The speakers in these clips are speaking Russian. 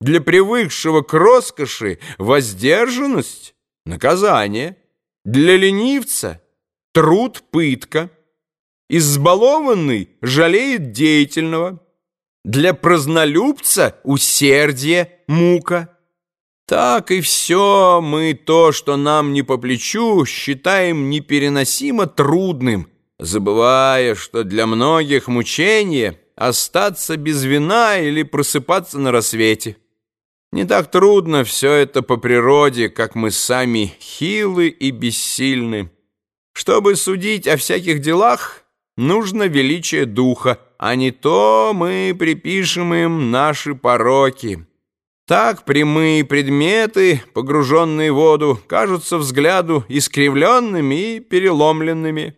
Для привыкшего к роскоши воздержанность — наказание. Для ленивца — труд — пытка. Избалованный жалеет деятельного. Для празднолюбца — усердие, мука. Так и все мы то, что нам не по плечу, считаем непереносимо трудным, забывая, что для многих мучение — остаться без вина или просыпаться на рассвете. Не так трудно все это по природе, как мы сами хилы и бессильны. Чтобы судить о всяких делах, нужно величие духа, а не то мы припишем им наши пороки. Так прямые предметы, погруженные в воду, кажутся взгляду искривленными и переломленными.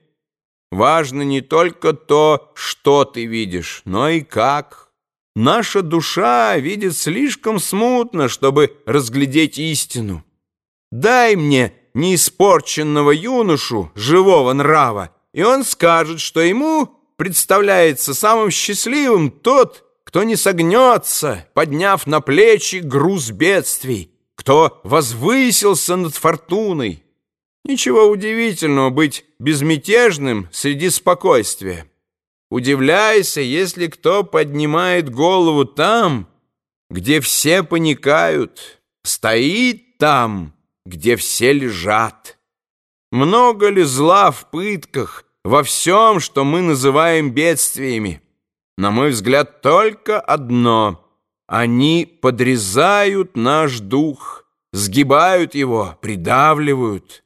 Важно не только то, что ты видишь, но и как. Наша душа видит слишком смутно, чтобы разглядеть истину. Дай мне неиспорченного юношу, живого нрава, и он скажет, что ему представляется самым счастливым тот, кто не согнется, подняв на плечи груз бедствий, кто возвысился над фортуной. Ничего удивительного быть безмятежным среди спокойствия. Удивляйся, если кто поднимает голову там, где все паникают, стоит там, где все лежат. Много ли зла в пытках, во всем, что мы называем бедствиями? На мой взгляд, только одно. Они подрезают наш дух, сгибают его, придавливают.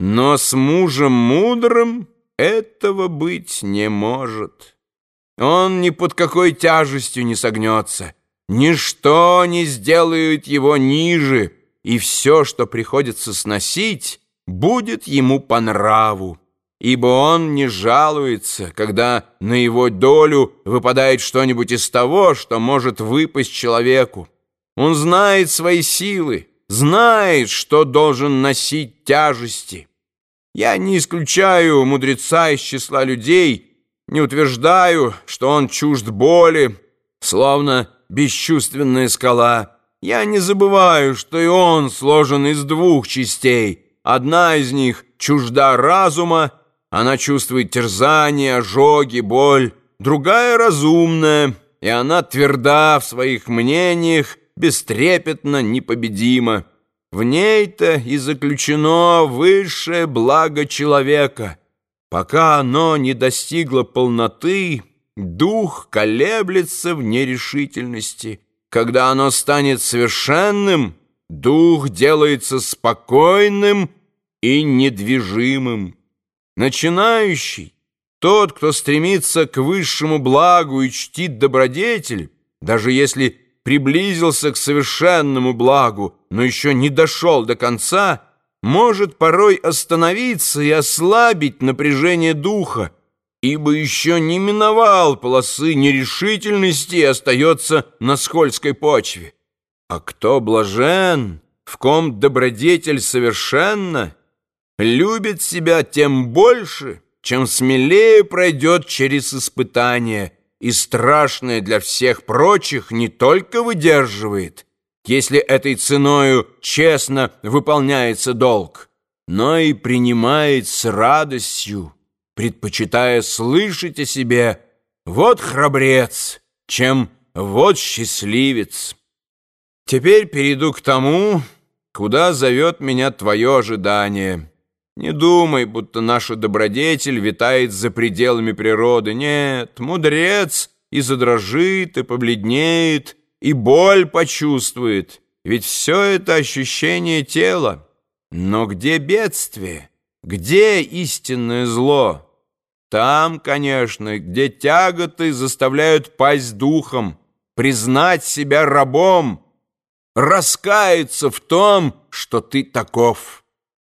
Но с мужем мудрым этого быть не может. Он ни под какой тяжестью не согнется. Ничто не сделает его ниже, и все, что приходится сносить, будет ему по нраву. Ибо он не жалуется, когда на его долю выпадает что-нибудь из того, что может выпасть человеку. Он знает свои силы, знает, что должен носить тяжести. Я не исключаю мудреца из числа людей, не утверждаю, что он чужд боли, словно бесчувственная скала. Я не забываю, что и он сложен из двух частей. Одна из них чужда разума, она чувствует терзание, ожоги, боль. Другая разумная, и она тверда в своих мнениях, бестрепетно, непобедима. В ней-то и заключено высшее благо человека. Пока оно не достигло полноты, дух колеблется в нерешительности. Когда оно станет совершенным, дух делается спокойным и недвижимым. Начинающий, тот, кто стремится к высшему благу и чтит добродетель, даже если приблизился к совершенному благу, но еще не дошел до конца, может порой остановиться и ослабить напряжение духа, ибо еще не миновал полосы нерешительности и остается на скользкой почве. А кто блажен, в ком добродетель совершенна, любит себя тем больше, чем смелее пройдет через испытания, и страшное для всех прочих не только выдерживает, если этой ценою честно выполняется долг, но и принимает с радостью, предпочитая слышать о себе «вот храбрец», чем «вот счастливец». Теперь перейду к тому, куда зовет меня твое ожидание». Не думай, будто наша добродетель витает за пределами природы. Нет, мудрец и задрожит, и побледнеет, и боль почувствует. Ведь все это ощущение тела. Но где бедствие? Где истинное зло? Там, конечно, где тяготы заставляют пасть духом, признать себя рабом, раскаяться в том, что ты таков».